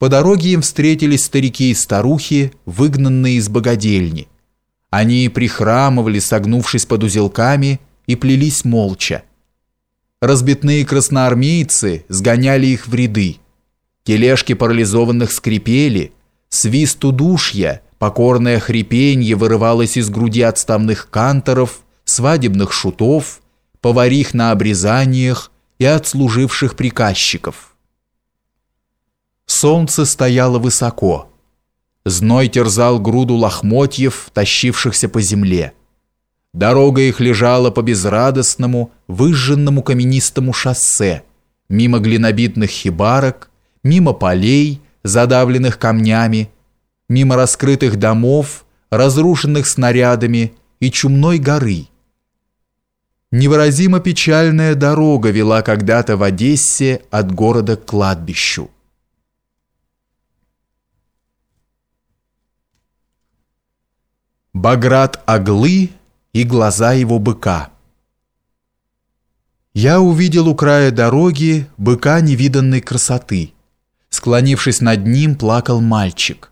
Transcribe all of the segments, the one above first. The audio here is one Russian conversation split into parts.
По дороге им встретились старики и старухи, выгнанные из богадельни. Они прихрамывали, согнувшись под узелками, и плелись молча. Разбитные красноармейцы сгоняли их в ряды. Тележки парализованных скрипели, свист удушья, покорное хрипенье вырывалось из груди отставных канторов, свадебных шутов, поварих на обрезаниях и отслуживших приказчиков. Солнце стояло высоко. Зной терзал груду лохмотьев, тащившихся по земле. Дорога их лежала по безрадостному, выжженному каменистому шоссе, мимо глинобитных хибарок, мимо полей, задавленных камнями, мимо раскрытых домов, разрушенных снарядами и чумной горы. Невыразимо печальная дорога вела когда-то в Одессе от города к кладбищу. Баграт Аглы и глаза его быка. Я увидел у края дороги быка невиданной красоты. Склонившись над ним, плакал мальчик.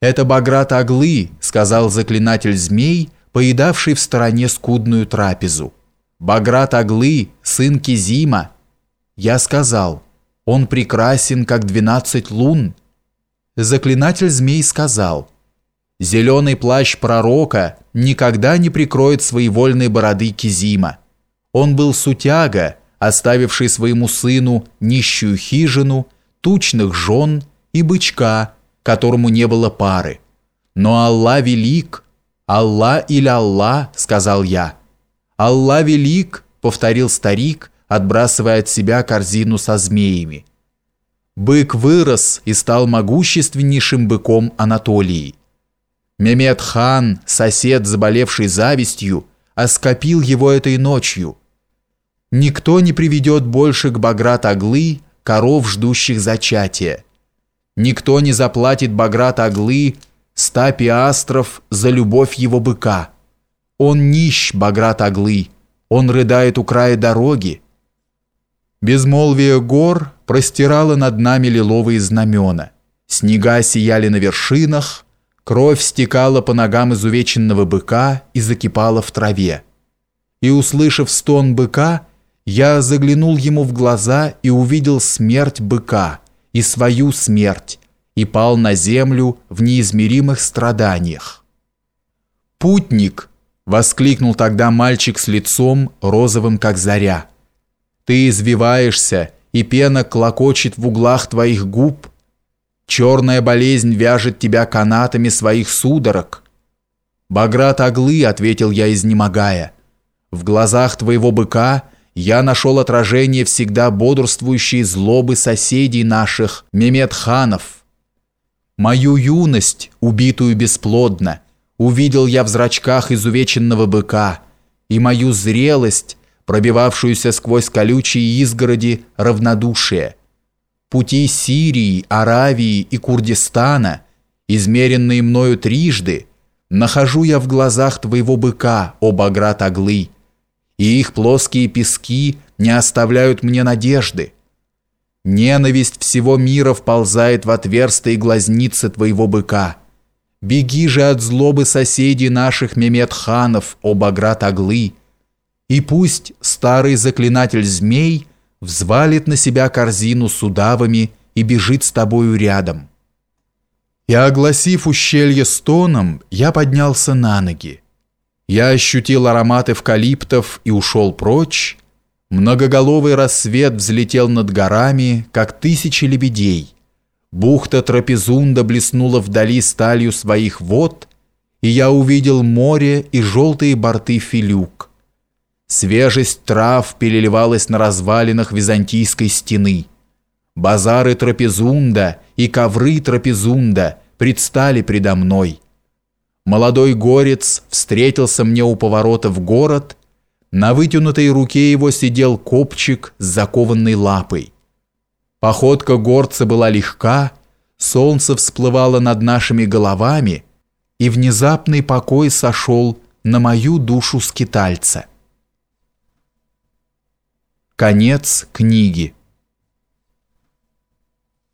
«Это Баграт Аглы», — сказал заклинатель змей, поедавший в стороне скудную трапезу. «Баграт Аглы, сын Кизима». Я сказал, «Он прекрасен, как двенадцать лун». Заклинатель змей сказал, «Зеленый плащ пророка никогда не прикроет своей вольной бороды Кизима. Он был сутяга, оставивший своему сыну нищую хижину, тучных жен и бычка, которому не было пары. Но Аллах велик, Аллах или Аллах, сказал я. Аллах велик, повторил старик, отбрасывая от себя корзину со змеями. Бык вырос и стал могущественнейшим быком Анатолии. Мемед хан, сосед, заболевший завистью, оскопил его этой ночью. Никто не приведет больше к Баграт Аглы коров, ждущих зачатия. Никто не заплатит Баграт Аглы ста пиастров за любовь его быка. Он нищ, Баграт Аглы, он рыдает у края дороги. Безмолвие гор простирало над нами лиловые знамена. Снега сияли на вершинах, Кровь стекала по ногам изувеченного быка и закипала в траве. И, услышав стон быка, я заглянул ему в глаза и увидел смерть быка и свою смерть, и пал на землю в неизмеримых страданиях. «Путник!» — воскликнул тогда мальчик с лицом, розовым как заря. «Ты извиваешься, и пена клокочет в углах твоих губ, Черная болезнь вяжет тебя канатами своих судорог. Баграт Аглы, ответил я, изнемогая. В глазах твоего быка я нашел отражение всегда бодрствующей злобы соседей наших, Меметханов. Мою юность, убитую бесплодно, увидел я в зрачках изувеченного быка, и мою зрелость, пробивавшуюся сквозь колючие изгороди равнодушие пути Сирии, Аравии и Курдистана, измеренные мною трижды, нахожу я в глазах твоего быка, о Баграт Аглы, и их плоские пески не оставляют мне надежды. Ненависть всего мира вползает в отверстые глазницы твоего быка. Беги же от злобы соседей наших Меметханов, о Баграт Аглы, и пусть старый заклинатель змей – взвалит на себя корзину с удавами и бежит с тобою рядом. И огласив ущелье стоном, я поднялся на ноги. Я ощутил аромат эвкалиптов и ушел прочь. Многоголовый рассвет взлетел над горами, как тысячи лебедей. Бухта Трапезунда блеснула вдали сталью своих вод, и я увидел море и желтые борты филюк. Свежесть трав переливалась на развалинах византийской стены. Базары Трапезунда и ковры Трапезунда предстали предо мной. Молодой горец встретился мне у поворота в город. На вытянутой руке его сидел копчик с закованной лапой. Походка горца была легка, солнце всплывало над нашими головами, и внезапный покой сошел на мою душу скитальца. Конец книги.